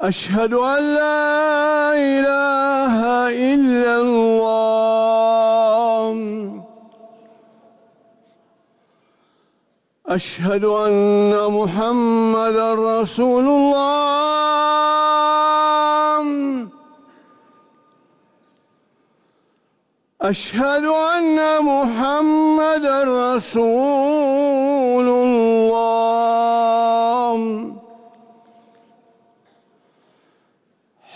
أشهد أن لا إله إلا الله. أشهد أن محمدا رسول الله. أشهد أن محمدا رسول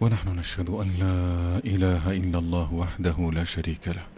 ونحن نشهد أن لا إله إلا الله وحده لا شريك له.